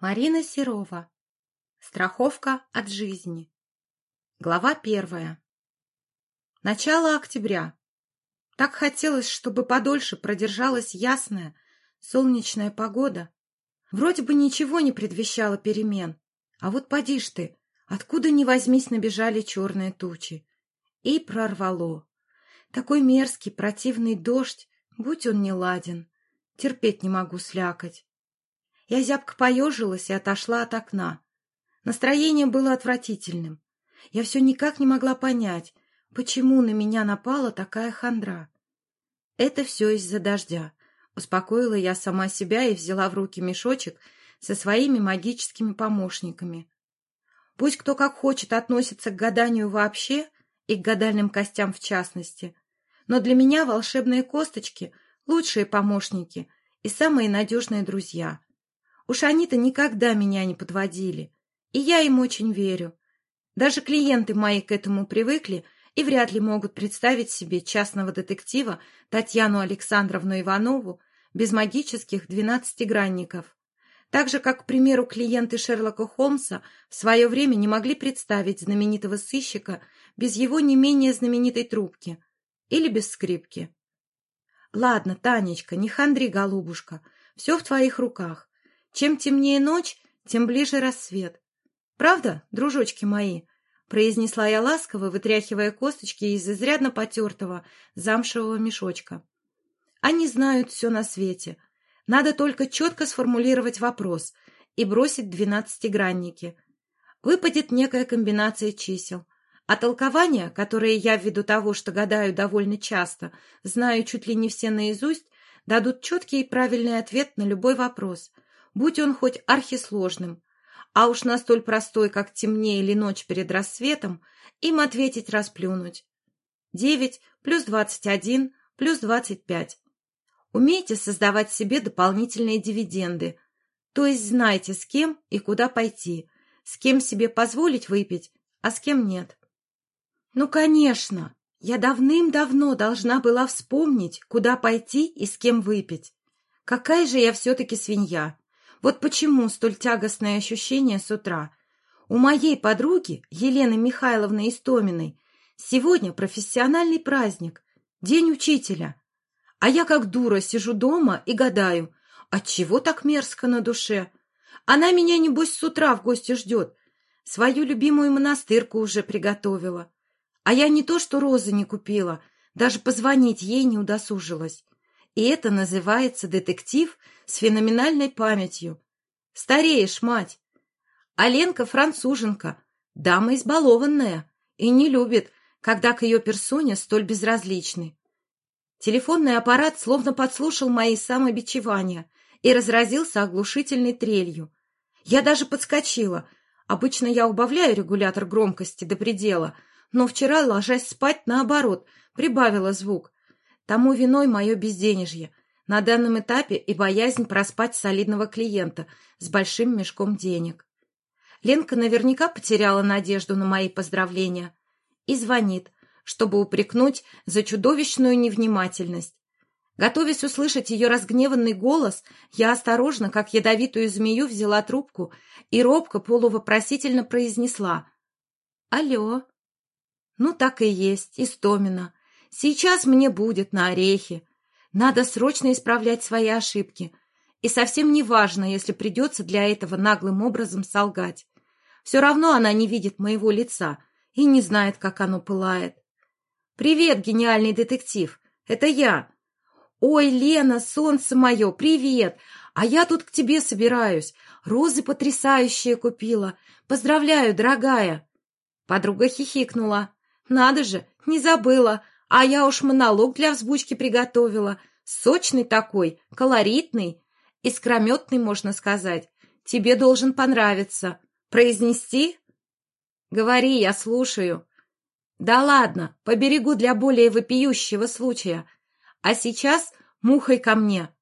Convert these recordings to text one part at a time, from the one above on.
Марина Серова. Страховка от жизни. Глава первая. Начало октября. Так хотелось, чтобы подольше продержалась ясная, солнечная погода. Вроде бы ничего не предвещало перемен. А вот поди ж ты, откуда ни возьмись набежали черные тучи. И прорвало. Такой мерзкий, противный дождь, будь он не ладен. Терпеть не могу слякоть. Я зябко поежилась и отошла от окна. Настроение было отвратительным. Я все никак не могла понять, почему на меня напала такая хандра. Это все из-за дождя. Успокоила я сама себя и взяла в руки мешочек со своими магическими помощниками. Пусть кто как хочет относится к гаданию вообще и к гадальным костям в частности, но для меня волшебные косточки — лучшие помощники и самые надежные друзья. Уж они-то никогда меня не подводили, и я им очень верю. Даже клиенты мои к этому привыкли и вряд ли могут представить себе частного детектива Татьяну Александровну Иванову без магических двенадцатигранников. Так же, как, к примеру, клиенты Шерлока Холмса в свое время не могли представить знаменитого сыщика без его не менее знаменитой трубки или без скрипки. Ладно, Танечка, не хандри, голубушка, все в твоих руках. Чем темнее ночь, тем ближе рассвет. Правда, дружочки мои? произнесла я ласково, вытряхивая косточки из изрядно потертого замшевого мешочка. Они знают все на свете. Надо только четко сформулировать вопрос и бросить двенадцатигранники. Выпадет некая комбинация чисел. А толкования, которые я ввиду того, что гадаю довольно часто, знаю чуть ли не все наизусть, дадут четкий и правильный ответ на любой вопрос — будь он хоть архисложным. А уж на столь простой, как темнее или ночь перед рассветом, им ответить расплюнуть. Девять плюс двадцать один плюс двадцать пять. Умейте создавать себе дополнительные дивиденды, то есть знайте, с кем и куда пойти, с кем себе позволить выпить, а с кем нет. Ну, конечно, я давным-давно должна была вспомнить, куда пойти и с кем выпить. Какая же я все-таки свинья! Вот почему столь тягостное ощущение с утра. У моей подруги, Елены Михайловны Истоминой, сегодня профессиональный праздник, День учителя. А я как дура сижу дома и гадаю, отчего так мерзко на душе? Она меня, небось, с утра в гости ждет. Свою любимую монастырку уже приготовила. А я не то что розы не купила, даже позвонить ей не удосужилась. И это называется детектив с феноменальной памятью. Стареешь, мать. А Ленка француженка, дама избалованная, и не любит, когда к ее персоне столь безразличны. Телефонный аппарат словно подслушал мои самобичевания и разразился оглушительной трелью. Я даже подскочила. Обычно я убавляю регулятор громкости до предела, но вчера, ложась спать, наоборот, прибавила звук. Тому виной мое безденежье. На данном этапе и боязнь проспать солидного клиента с большим мешком денег. Ленка наверняка потеряла надежду на мои поздравления и звонит, чтобы упрекнуть за чудовищную невнимательность. Готовясь услышать ее разгневанный голос, я осторожно, как ядовитую змею, взяла трубку и робко полувопросительно произнесла «Алло». Ну, так и есть, Истомина. Сейчас мне будет на орехи. Надо срочно исправлять свои ошибки. И совсем не важно, если придется для этого наглым образом солгать. Все равно она не видит моего лица и не знает, как оно пылает. «Привет, гениальный детектив! Это я!» «Ой, Лена, солнце мое, привет! А я тут к тебе собираюсь. Розы потрясающие купила. Поздравляю, дорогая!» Подруга хихикнула. «Надо же, не забыла. А я уж монолог для взбучки приготовила. Сочный такой, колоритный, искрометный, можно сказать. Тебе должен понравиться. Произнести? Говори, я слушаю. Да ладно, поберегу для более вопиющего случая. А сейчас мухой ко мне.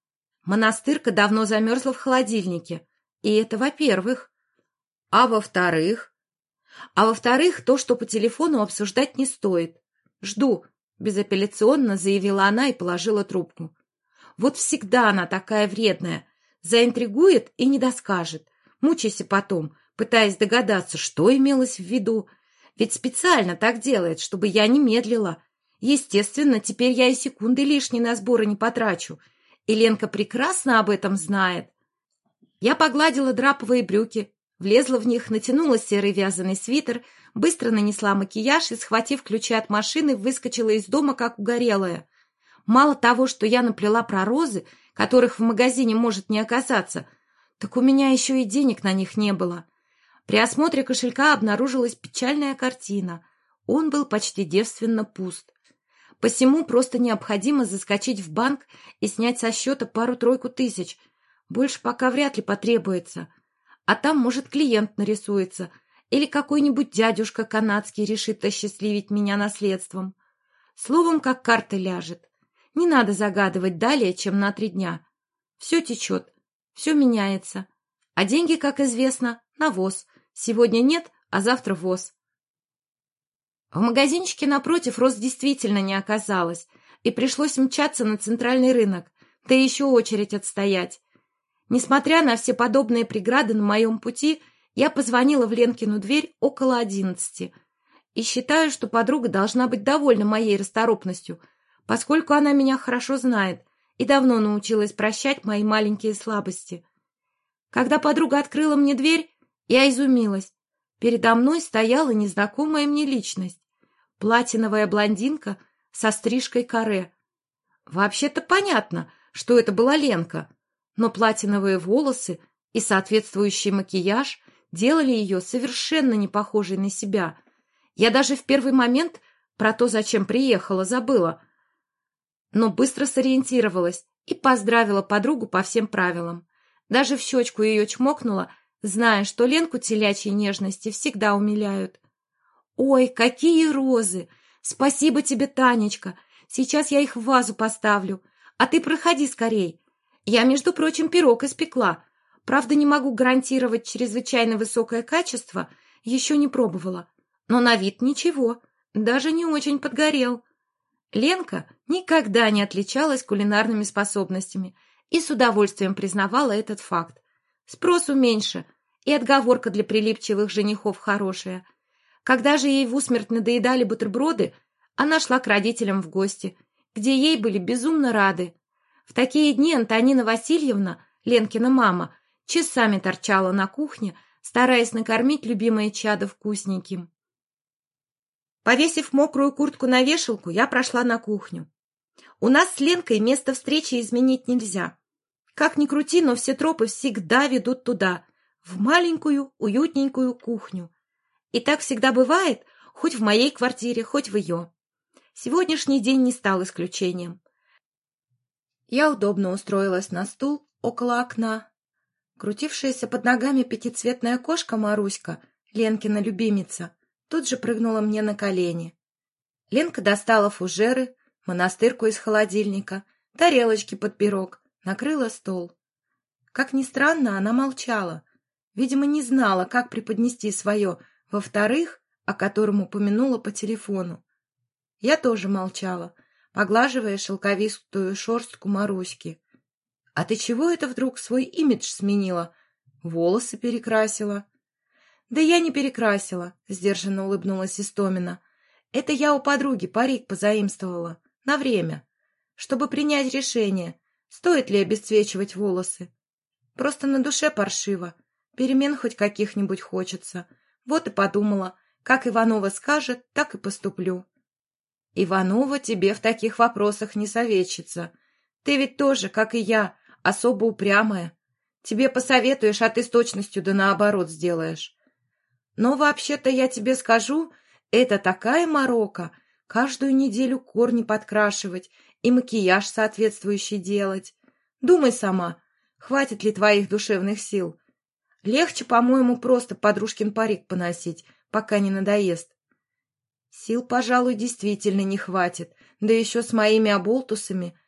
Монастырка давно замерзла в холодильнике. И это во-первых. А во-вторых? А во-вторых, то, что по телефону обсуждать не стоит. Жду, Безапелляционно заявила она и положила трубку. Вот всегда она такая вредная. Заинтригует и не доскажет. Мучайся потом, пытаясь догадаться, что имелось в виду. Ведь специально так делает, чтобы я не медлила. Естественно, теперь я и секунды лишней на сборы не потрачу. И Ленка прекрасно об этом знает. Я погладила драповые брюки, влезла в них, натянула серый вязаный свитер, быстро нанесла макияж и, схватив ключи от машины, выскочила из дома, как угорелая. Мало того, что я наплела про розы, которых в магазине может не оказаться, так у меня еще и денег на них не было. При осмотре кошелька обнаружилась печальная картина. Он был почти девственно пуст. Посему просто необходимо заскочить в банк и снять со счета пару-тройку тысяч. Больше пока вряд ли потребуется. А там, может, клиент нарисуется. Или какой-нибудь дядюшка канадский решит осчастливить меня наследством. Словом, как карта ляжет. Не надо загадывать далее, чем на три дня. Все течет, все меняется. А деньги, как известно, навоз. Сегодня нет, а завтра воз. В магазинчике напротив роз действительно не оказалось, и пришлось мчаться на центральный рынок, да еще очередь отстоять. Несмотря на все подобные преграды на моем пути, я позвонила в Ленкину дверь около одиннадцати и считаю, что подруга должна быть довольна моей расторопностью, поскольку она меня хорошо знает и давно научилась прощать мои маленькие слабости. Когда подруга открыла мне дверь, я изумилась. Передо мной стояла незнакомая мне личность. Платиновая блондинка со стрижкой каре. Вообще-то понятно, что это была Ленка, но платиновые волосы и соответствующий макияж делали ее совершенно не похожей на себя. Я даже в первый момент про то, зачем приехала, забыла. Но быстро сориентировалась и поздравила подругу по всем правилам. Даже в щечку ее чмокнула зная, что Ленку телячьей нежности всегда умиляют. «Ой, какие розы! Спасибо тебе, Танечка! Сейчас я их в вазу поставлю, а ты проходи скорей. Я, между прочим, пирог испекла. Правда, не могу гарантировать чрезвычайно высокое качество, еще не пробовала. Но на вид ничего, даже не очень подгорел». Ленка никогда не отличалась кулинарными способностями и с удовольствием признавала этот факт. Спросу меньше, и отговорка для прилипчивых женихов хорошая. Когда же ей в усмерть надоедали бутерброды, она шла к родителям в гости, где ей были безумно рады. В такие дни Антонина Васильевна, Ленкина мама, часами торчала на кухне, стараясь накормить любимое чадо вкусненьким. Повесив мокрую куртку на вешалку, я прошла на кухню. У нас с Ленкой место встречи изменить нельзя. Как ни крути, но все тропы всегда ведут туда, в маленькую, уютненькую кухню. И так всегда бывает, хоть в моей квартире, хоть в ее. Сегодняшний день не стал исключением. Я удобно устроилась на стул около окна. Крутившаяся под ногами пятицветная кошка Маруська, Ленкина любимица, тут же прыгнула мне на колени. Ленка достала фужеры, монастырку из холодильника, тарелочки под пирог, накрыла стол. Как ни странно, она молчала. Видимо, не знала, как преподнести свое «во-вторых», о котором упомянула по телефону. Я тоже молчала, поглаживая шелковистую шерстку Маруськи. «А ты чего это вдруг свой имидж сменила? Волосы перекрасила?» «Да я не перекрасила», — сдержанно улыбнулась Истомина. «Это я у подруги парик позаимствовала. На время. Чтобы принять решение, Стоит ли обесцвечивать волосы? Просто на душе паршиво. Перемен хоть каких-нибудь хочется. Вот и подумала, как Иванова скажет, так и поступлю. Иванова тебе в таких вопросах не советчица. Ты ведь тоже, как и я, особо упрямая. Тебе посоветуешь, а ты с точностью да наоборот сделаешь. Но вообще-то я тебе скажу, это такая морока, каждую неделю корни подкрашивать и макияж соответствующий делать. Думай сама, хватит ли твоих душевных сил. Легче, по-моему, просто подружкин парик поносить, пока не надоест. Сил, пожалуй, действительно не хватит, да еще с моими оболтусами.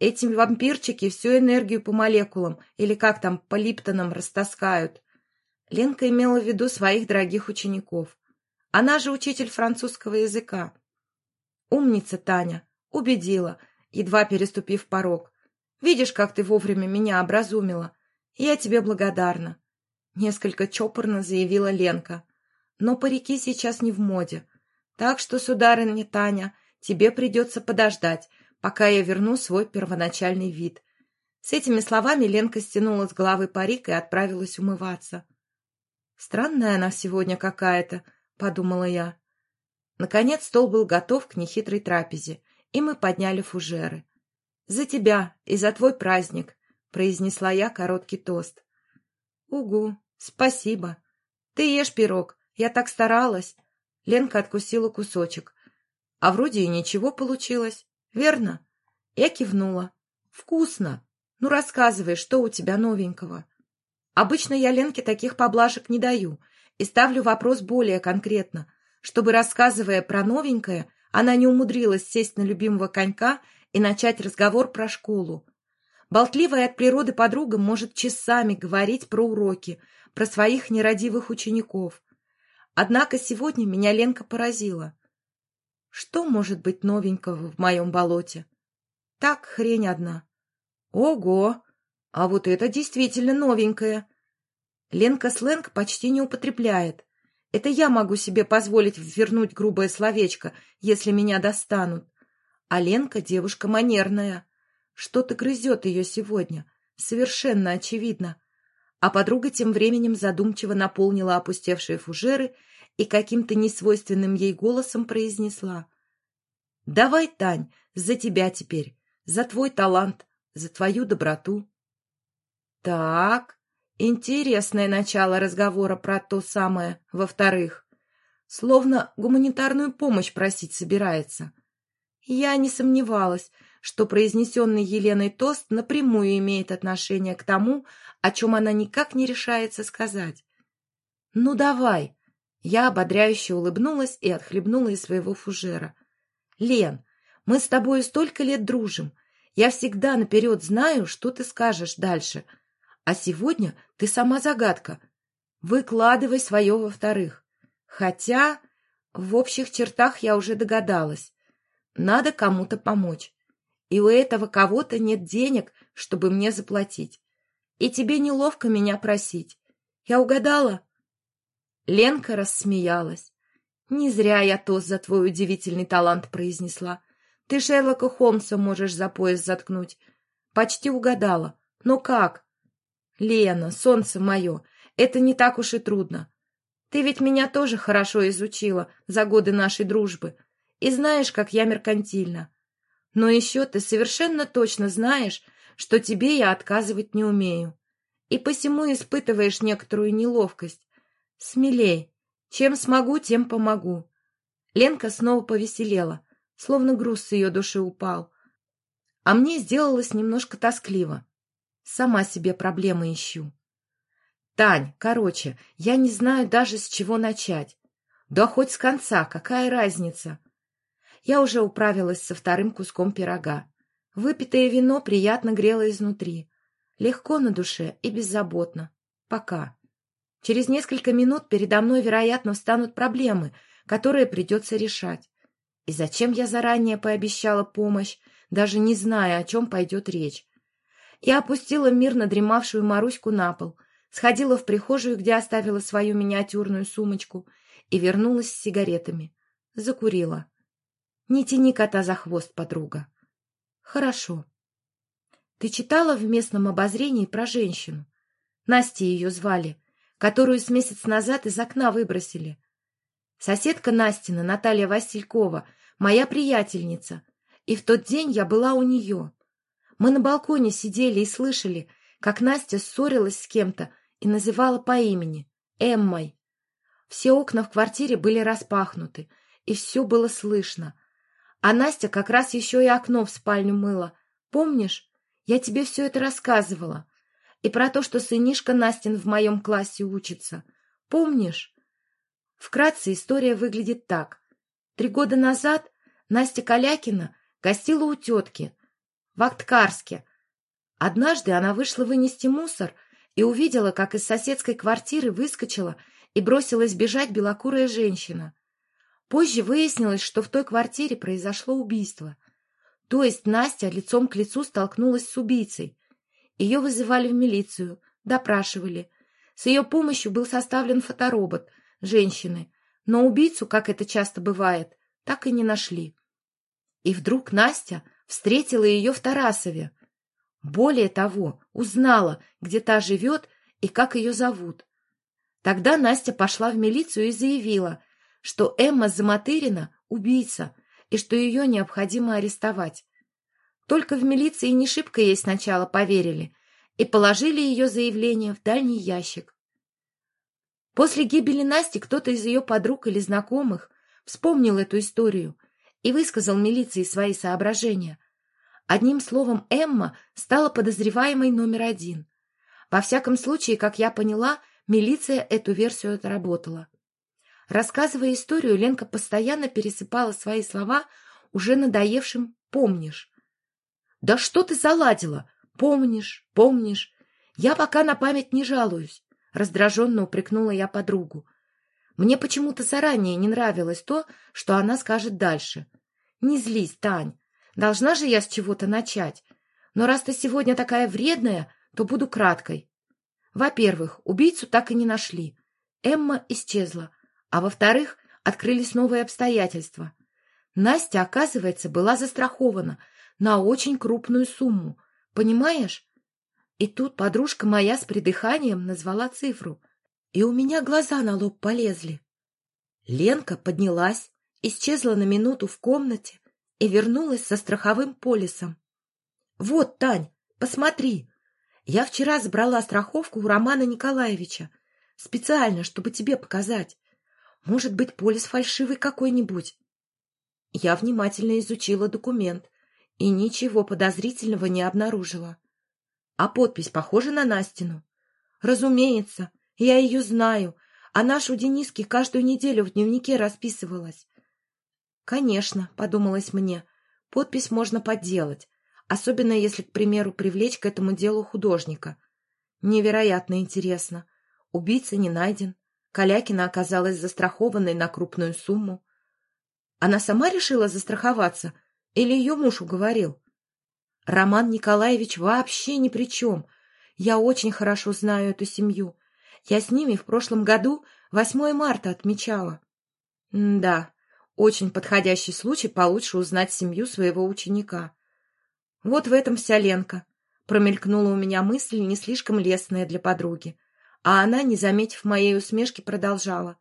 Эти вампирчики всю энергию по молекулам, или как там, по липтонам растаскают. Ленка имела в виду своих дорогих учеников. Она же учитель французского языка. Умница Таня. Убедила, едва переступив порог. Видишь, как ты вовремя меня образумила. Я тебе благодарна. — несколько чопорно заявила Ленка. «Но парики сейчас не в моде. Так что, сударыня Таня, тебе придется подождать, пока я верну свой первоначальный вид». С этими словами Ленка стянула с головы парик и отправилась умываться. «Странная она сегодня какая-то», — подумала я. Наконец стол был готов к нехитрой трапезе, и мы подняли фужеры. «За тебя и за твой праздник», — произнесла я короткий тост. «Угу, спасибо. Ты ешь пирог, я так старалась». Ленка откусила кусочек. «А вроде и ничего получилось, верно?» Я кивнула. «Вкусно. Ну, рассказывай, что у тебя новенького?» Обычно я Ленке таких поблажек не даю и ставлю вопрос более конкретно, чтобы, рассказывая про новенькое, она не умудрилась сесть на любимого конька и начать разговор про школу. Болтливая от природы подруга может часами говорить про уроки, про своих нерадивых учеников. Однако сегодня меня Ленка поразила. Что может быть новенького в моем болоте? Так, хрень одна. Ого! А вот это действительно новенькое. Ленка сленг почти не употребляет. Это я могу себе позволить вернуть грубое словечко, если меня достанут. А Ленка девушка манерная. Что-то грызет ее сегодня. Совершенно очевидно. А подруга тем временем задумчиво наполнила опустевшие фужеры и каким-то несвойственным ей голосом произнесла. — Давай, Тань, за тебя теперь, за твой талант, за твою доброту. — Так, интересное начало разговора про то самое, во-вторых. Словно гуманитарную помощь просить собирается. Я не сомневалась, что произнесенный Еленой тост напрямую имеет отношение к тому, о чем она никак не решается сказать. «Ну давай!» Я ободряюще улыбнулась и отхлебнула из своего фужера. «Лен, мы с тобой столько лет дружим. Я всегда наперед знаю, что ты скажешь дальше. А сегодня ты сама загадка. Выкладывай свое во-вторых. Хотя в общих чертах я уже догадалась. Надо кому-то помочь. И у этого кого-то нет денег, чтобы мне заплатить. И тебе неловко меня просить. Я угадала?» Ленка рассмеялась. «Не зря я тост за твой удивительный талант произнесла. Ты Шерлока Холмса можешь за пояс заткнуть. Почти угадала. Но как?» «Лена, солнце мое, это не так уж и трудно. Ты ведь меня тоже хорошо изучила за годы нашей дружбы и знаешь, как я меркантильна. Но еще ты совершенно точно знаешь, что тебе я отказывать не умею. И посему испытываешь некоторую неловкость. Смелей. Чем смогу, тем помогу. Ленка снова повеселела, словно груз с ее души упал. А мне сделалось немножко тоскливо. Сама себе проблемы ищу. Тань, короче, я не знаю даже с чего начать. Да хоть с конца, какая разница? я уже управилась со вторым куском пирога. Выпитое вино приятно грело изнутри. Легко на душе и беззаботно. Пока. Через несколько минут передо мной, вероятно, встанут проблемы, которые придется решать. И зачем я заранее пообещала помощь, даже не зная, о чем пойдет речь? Я опустила мирно дремавшую Маруську на пол, сходила в прихожую, где оставила свою миниатюрную сумочку, и вернулась с сигаретами. Закурила. Не тяни кота за хвост, подруга. Хорошо. Ты читала в местном обозрении про женщину? Настя ее звали, которую с месяц назад из окна выбросили. Соседка Настина, Наталья Василькова, моя приятельница, и в тот день я была у нее. Мы на балконе сидели и слышали, как Настя ссорилась с кем-то и называла по имени — Эммой. Все окна в квартире были распахнуты, и все было слышно, а Настя как раз еще и окно в спальню мыла. Помнишь? Я тебе все это рассказывала. И про то, что сынишка Настин в моем классе учится. Помнишь? Вкратце история выглядит так. Три года назад Настя Калякина гостила у тетки в Акткарске. Однажды она вышла вынести мусор и увидела, как из соседской квартиры выскочила и бросилась бежать белокурая женщина. Позже выяснилось, что в той квартире произошло убийство. То есть Настя лицом к лицу столкнулась с убийцей. Ее вызывали в милицию, допрашивали. С ее помощью был составлен фоторобот женщины, но убийцу, как это часто бывает, так и не нашли. И вдруг Настя встретила ее в Тарасове. Более того, узнала, где та живет и как ее зовут. Тогда Настя пошла в милицию и заявила, что Эмма Заматырина — убийца, и что ее необходимо арестовать. Только в милиции не шибко ей сначала поверили и положили ее заявление в дальний ящик. После гибели Насти кто-то из ее подруг или знакомых вспомнил эту историю и высказал милиции свои соображения. Одним словом, Эмма стала подозреваемой номер один. Во всяком случае, как я поняла, милиция эту версию отработала. Рассказывая историю, Ленка постоянно пересыпала свои слова уже надоевшим «помнишь». «Да что ты заладила? Помнишь, помнишь. Я пока на память не жалуюсь», — раздраженно упрекнула я подругу. Мне почему-то заранее не нравилось то, что она скажет дальше. «Не злись, Тань. Должна же я с чего-то начать. Но раз ты сегодня такая вредная, то буду краткой. Во-первых, убийцу так и не нашли. Эмма исчезла. А во-вторых, открылись новые обстоятельства. Настя, оказывается, была застрахована на очень крупную сумму. Понимаешь? И тут подружка моя с придыханием назвала цифру. И у меня глаза на лоб полезли. Ленка поднялась, исчезла на минуту в комнате и вернулась со страховым полисом. «Вот, Тань, посмотри, я вчера забрала страховку у Романа Николаевича, специально, чтобы тебе показать. Может быть, полис фальшивый какой-нибудь. Я внимательно изучила документ и ничего подозрительного не обнаружила. А подпись похожа на Настину? Разумеется, я ее знаю. Она ж у Дениски каждую неделю в дневнике расписывалась. Конечно, подумалось мне, подпись можно подделать, особенно если, к примеру, привлечь к этому делу художника. Невероятно интересно. Убийца не найден. Калякина оказалась застрахованной на крупную сумму. Она сама решила застраховаться или ее муж уговорил? Роман Николаевич вообще ни при чем. Я очень хорошо знаю эту семью. Я с ними в прошлом году 8 марта отмечала. М да, очень подходящий случай получше узнать семью своего ученика. Вот в этом вся Ленка. Промелькнула у меня мысль, не слишком лестная для подруги. А она, не заметив моей усмешки, продолжала.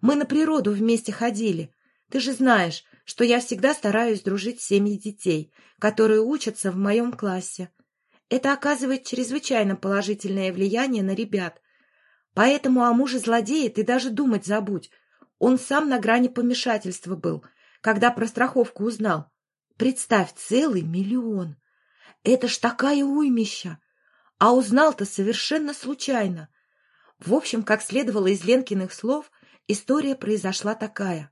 «Мы на природу вместе ходили. Ты же знаешь, что я всегда стараюсь дружить с семьей детей, которые учатся в моем классе. Это оказывает чрезвычайно положительное влияние на ребят. Поэтому о муже злодея ты даже думать забудь. Он сам на грани помешательства был, когда про страховку узнал. Представь, целый миллион. Это ж такая уймища. А узнал-то совершенно случайно. В общем, как следовало из Ленкиных слов, история произошла такая.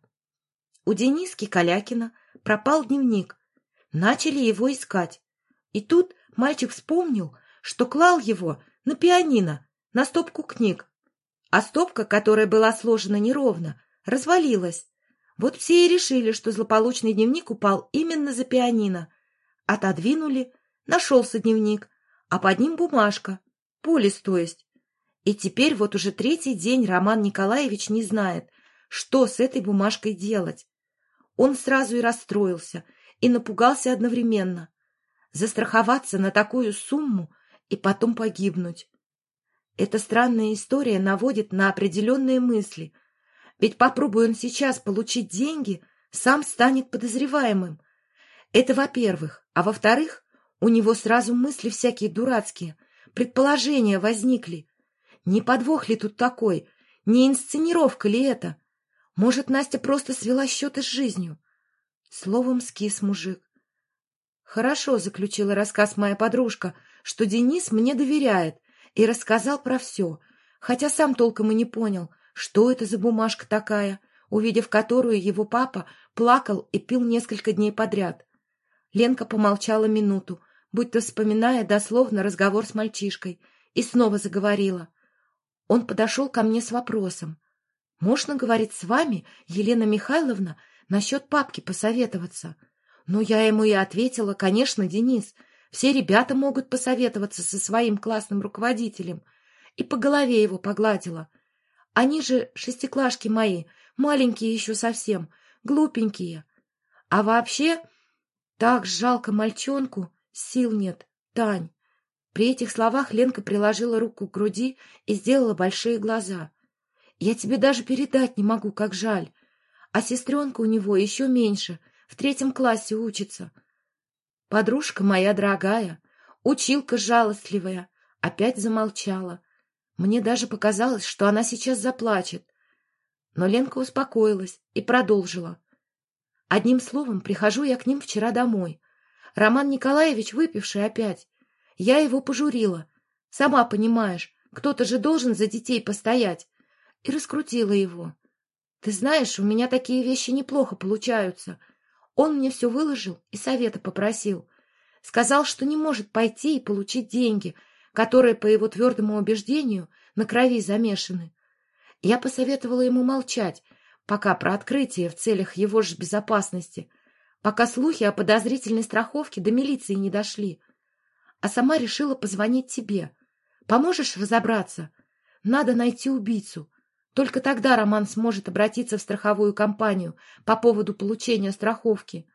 У Дениски Калякина пропал дневник. Начали его искать. И тут мальчик вспомнил, что клал его на пианино, на стопку книг. А стопка, которая была сложена неровно, развалилась. Вот все и решили, что злополучный дневник упал именно за пианино. Отодвинули, нашелся дневник, а под ним бумажка, полис то есть. И теперь вот уже третий день Роман Николаевич не знает, что с этой бумажкой делать. Он сразу и расстроился, и напугался одновременно. Застраховаться на такую сумму и потом погибнуть. Эта странная история наводит на определенные мысли. Ведь попробуй он сейчас получить деньги, сам станет подозреваемым. Это во-первых. А во-вторых, у него сразу мысли всякие дурацкие, предположения возникли. Не подвох ли тут такой? Не инсценировка ли это? Может, Настя просто свела счеты с жизнью? Словом, скис мужик. Хорошо, заключила рассказ моя подружка, что Денис мне доверяет и рассказал про все, хотя сам толком и не понял, что это за бумажка такая, увидев которую его папа плакал и пил несколько дней подряд. Ленка помолчала минуту, будто вспоминая дословно разговор с мальчишкой, и снова заговорила — он подошел ко мне с вопросом. «Можно, говорить с вами, Елена Михайловна, насчет папки посоветоваться?» Но я ему и ответила, конечно, Денис, все ребята могут посоветоваться со своим классным руководителем. и по голове его погладила. Они же шестиклашки мои, маленькие еще совсем, глупенькие. А вообще, так жалко мальчонку, сил нет, Тань. При этих словах Ленка приложила руку к груди и сделала большие глаза. Я тебе даже передать не могу, как жаль. А сестренка у него еще меньше, в третьем классе учится. Подружка моя дорогая, училка жалостливая, опять замолчала. Мне даже показалось, что она сейчас заплачет. Но Ленка успокоилась и продолжила. Одним словом, прихожу я к ним вчера домой. Роман Николаевич выпивший опять. Я его пожурила. Сама понимаешь, кто-то же должен за детей постоять. И раскрутила его. Ты знаешь, у меня такие вещи неплохо получаются — он мне все выложил и совета попросил. Сказал, что не может пойти и получить деньги, которые, по его твердому убеждению, на крови замешаны. Я посоветовала ему молчать, пока про открытие в целях его же безопасности, пока слухи о подозрительной страховке до милиции не дошли. А сама решила позвонить тебе. Поможешь разобраться? Надо найти убийцу. Только тогда Роман сможет обратиться в страховую компанию по поводу получения страховки.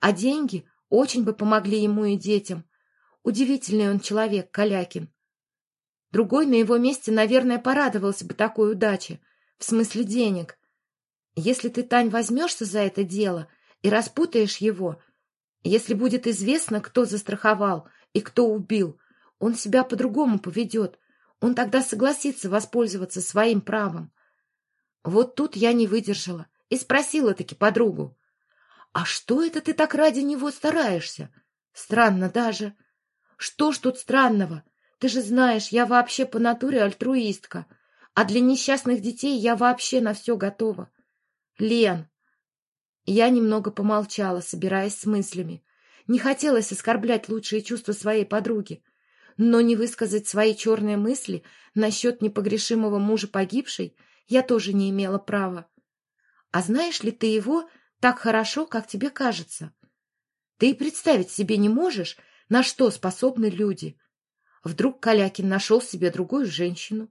А деньги очень бы помогли ему и детям. Удивительный он человек, Калякин. Другой на его месте, наверное, порадовался бы такой удаче, в смысле денег. Если ты, Тань, возьмешься за это дело и распутаешь его, если будет известно, кто застраховал и кто убил, он себя по-другому поведет. Он тогда согласится воспользоваться своим правом. Вот тут я не выдержала и спросила-таки подругу. «А что это ты так ради него стараешься? Странно даже. Что ж тут странного? Ты же знаешь, я вообще по натуре альтруистка, а для несчастных детей я вообще на все готова. Лен!» Я немного помолчала, собираясь с мыслями. Не хотелось оскорблять лучшие чувства своей подруги, но не высказать свои черные мысли насчет непогрешимого мужа погибшей — я тоже не имела права. А знаешь ли ты его так хорошо, как тебе кажется? Ты и представить себе не можешь, на что способны люди. Вдруг Калякин нашел себе другую женщину,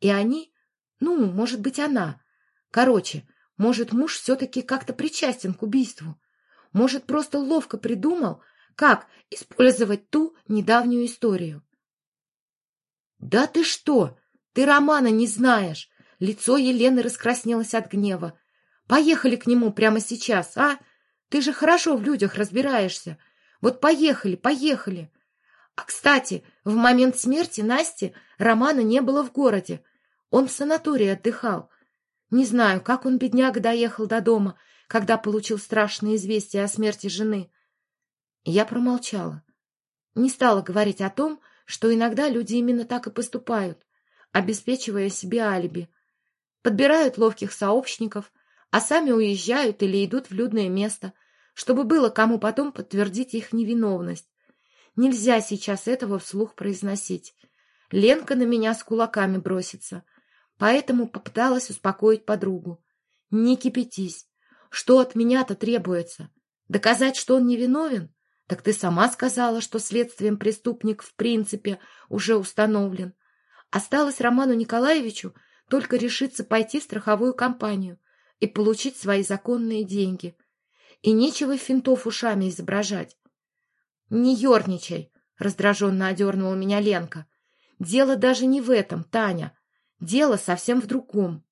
и они, ну, может быть, она. Короче, может, муж все-таки как-то причастен к убийству. Может, просто ловко придумал, как использовать ту недавнюю историю. — Да ты что? Ты романа не знаешь! Лицо Елены раскраснелось от гнева. «Поехали к нему прямо сейчас, а? Ты же хорошо в людях разбираешься. Вот поехали, поехали!» А, кстати, в момент смерти Насти Романа не было в городе. Он в санатории отдыхал. Не знаю, как он, бедняга, доехал до дома, когда получил страшное известие о смерти жены. Я промолчала. Не стала говорить о том, что иногда люди именно так и поступают, обеспечивая себе алиби подбирают ловких сообщников, а сами уезжают или идут в людное место, чтобы было кому потом подтвердить их невиновность. Нельзя сейчас этого вслух произносить. Ленка на меня с кулаками бросится, поэтому попыталась успокоить подругу. Не кипятись. Что от меня-то требуется? Доказать, что он невиновен? Так ты сама сказала, что следствием преступник в принципе уже установлен. Осталось Роману Николаевичу только решиться пойти в страховую компанию и получить свои законные деньги. И нечего финтов ушами изображать. — Не ерничай, — раздраженно одернула меня Ленка. — Дело даже не в этом, Таня. Дело совсем в другом.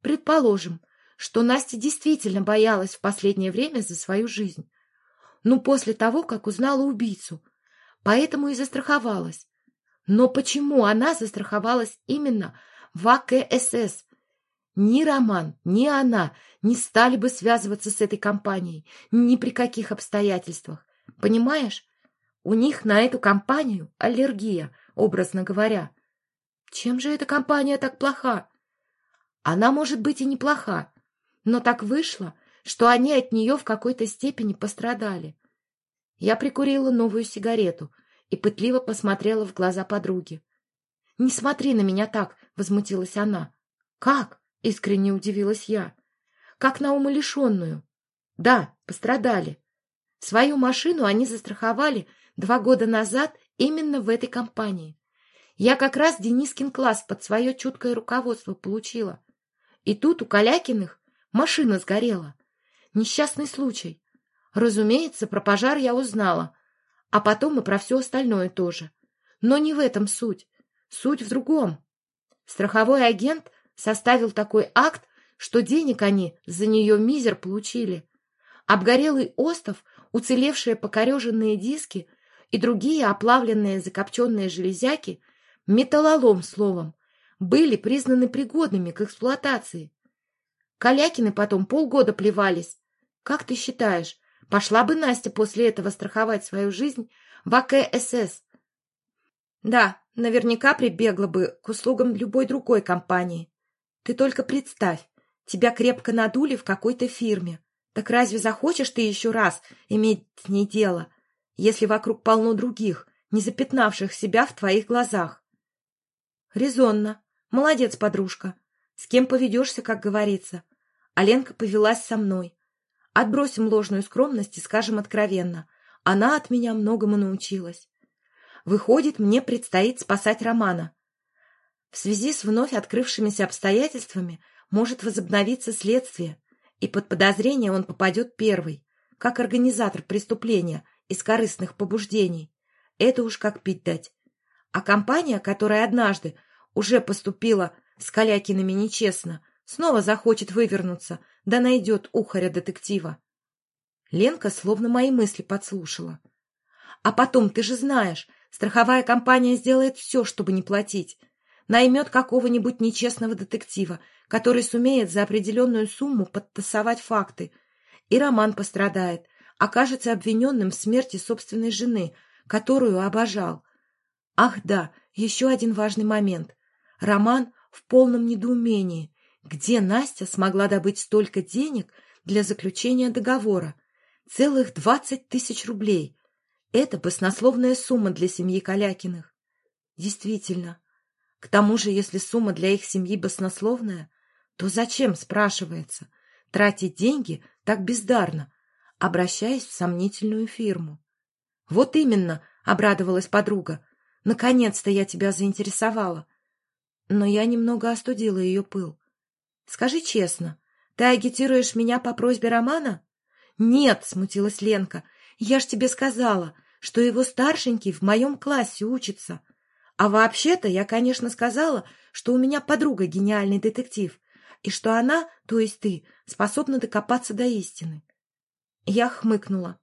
Предположим, что Настя действительно боялась в последнее время за свою жизнь. Ну, после того, как узнала убийцу. Поэтому и застраховалась. Но почему она застраховалась именно в АКСС. Ни Роман, ни она не стали бы связываться с этой компанией ни при каких обстоятельствах. Понимаешь? У них на эту компанию аллергия, образно говоря. Чем же эта компания так плоха? Она может быть и неплоха, но так вышло, что они от нее в какой-то степени пострадали. Я прикурила новую сигарету и пытливо посмотрела в глаза подруги. — Не смотри на меня так, — возмутилась она. «Как?» — искренне удивилась я. «Как на умалишенную?» «Да, пострадали. Свою машину они застраховали два года назад именно в этой компании. Я как раз Денискин класс под свое чуткое руководство получила. И тут у Калякиных машина сгорела. Несчастный случай. Разумеется, про пожар я узнала, а потом и про все остальное тоже. Но не в этом суть. Суть в другом. Страховой агент составил такой акт, что денег они за нее мизер получили. Обгорелый остов, уцелевшие покореженные диски и другие оплавленные закопченные железяки, металлолом словом, были признаны пригодными к эксплуатации. Калякины потом полгода плевались. Как ты считаешь, пошла бы Настя после этого страховать свою жизнь в АКСС? Да, наверняка прибегла бы к услугам любой другой компании. Ты только представь, тебя крепко надули в какой-то фирме. Так разве захочешь ты еще раз иметь с ней дело, если вокруг полно других, не запятнавших себя в твоих глазах? Резонно. Молодец, подружка. С кем поведешься, как говорится. Аленка повелась со мной. Отбросим ложную скромность и скажем откровенно. Она от меня многому научилась. Выходит, мне предстоит спасать Романа. В связи с вновь открывшимися обстоятельствами может возобновиться следствие, и под подозрение он попадет первый, как организатор преступления из корыстных побуждений. Это уж как пить дать. А компания, которая однажды уже поступила с Калякиными нечестно, снова захочет вывернуться, да найдет ухаря детектива. Ленка словно мои мысли подслушала. А потом, ты же знаешь, страховая компания сделает все, чтобы не платить. Наймет какого-нибудь нечестного детектива, который сумеет за определенную сумму подтасовать факты. И Роман пострадает, окажется обвиненным в смерти собственной жены, которую обожал. Ах да, еще один важный момент. Роман в полном недоумении. Где Настя смогла добыть столько денег для заключения договора? Целых двадцать тысяч рублей. Это баснословная сумма для семьи Калякиных. Действительно. К тому же, если сумма для их семьи баснословная, то зачем, спрашивается, тратить деньги так бездарно, обращаясь в сомнительную фирму? Вот именно, обрадовалась подруга. Наконец-то я тебя заинтересовала. Но я немного остудила ее пыл. Скажи честно, ты агитируешь меня по просьбе Романа? Нет, смутилась Ленка. Я ж тебе сказала, что его старшенький в моем классе учится. А вообще-то я, конечно, сказала, что у меня подруга гениальный детектив, и что она, то есть ты, способна докопаться до истины. Я хмыкнула.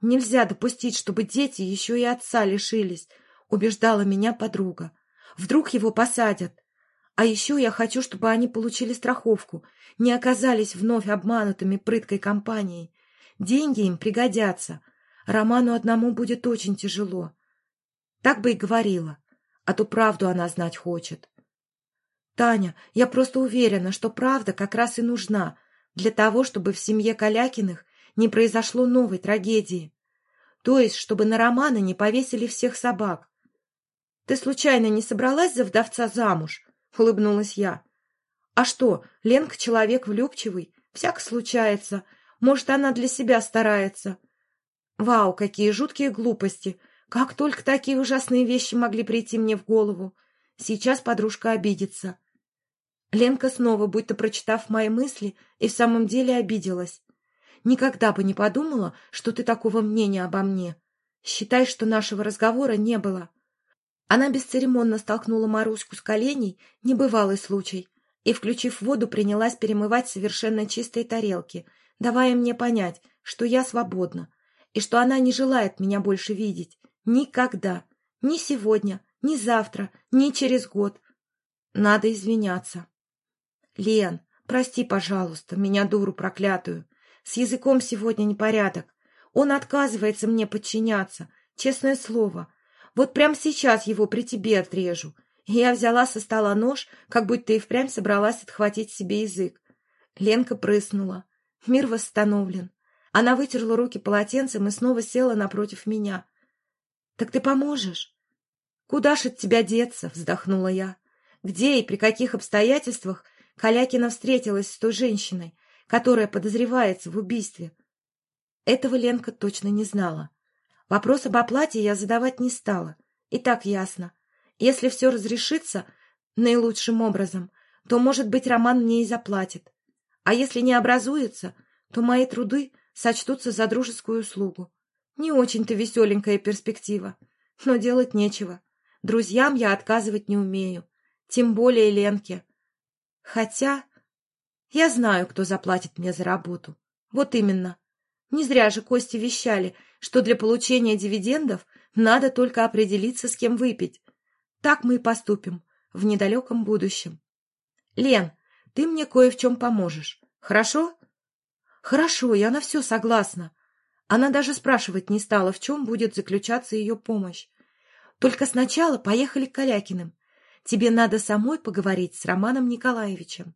Нельзя допустить, чтобы дети еще и отца лишились, убеждала меня подруга. Вдруг его посадят. А еще я хочу, чтобы они получили страховку, не оказались вновь обманутыми прыткой компанией. Деньги им пригодятся. Роману одному будет очень тяжело. Так бы и говорила, а то правду она знать хочет. Таня, я просто уверена, что правда как раз и нужна для того, чтобы в семье Калякиных не произошло новой трагедии. То есть, чтобы на Романа не повесили всех собак, ты случайно не собралась за вдовца замуж? — улыбнулась я. — А что, Ленка человек влюбчивый, всяко случается. Может, она для себя старается. Вау, какие жуткие глупости! Как только такие ужасные вещи могли прийти мне в голову. Сейчас подружка обидится. Ленка снова, будто прочитав мои мысли, и в самом деле обиделась. Никогда бы не подумала, что ты такого мнения обо мне. Считай, что нашего разговора не было. Она бесцеремонно столкнула Маруську с коленей, небывалый случай, и, включив воду, принялась перемывать совершенно чистые тарелки, давая мне понять, что я свободна, и что она не желает меня больше видеть. Никогда. Ни сегодня, ни завтра, ни через год. Надо извиняться. Лен, прости, пожалуйста, меня дуру проклятую. С языком сегодня непорядок. Он отказывается мне подчиняться, честное слово — вот прямо сейчас его при тебе отрежу. Я взяла со стола нож, как будто и впрямь собралась отхватить себе язык. Ленка прыснула. Мир восстановлен. Она вытерла руки полотенцем и снова села напротив меня. — Так ты поможешь? — Куда ж от тебя деться? — вздохнула я. Где и при каких обстоятельствах Калякина встретилась с той женщиной, которая подозревается в убийстве? Этого Ленка точно не знала. Вопрос об оплате я задавать не стала. И так ясно. Если все разрешится наилучшим образом, то, может быть, Роман мне и заплатит. А если не образуется, то мои труды сочтутся за дружескую услугу. Не очень-то веселенькая перспектива, но делать нечего. Друзьям я отказывать не умею, тем более Ленке. Хотя я знаю, кто заплатит мне за работу. Вот именно. Не зря же Кости вещали, что для получения дивидендов надо только определиться, с кем выпить. Так мы и поступим в недалеком будущем. Лен, ты мне кое в чем поможешь. Хорошо? Хорошо, я на все согласна. Она даже спрашивать не стала, в чем будет заключаться ее помощь. Только сначала поехали к Калякиным. Тебе надо самой поговорить с Романом Николаевичем.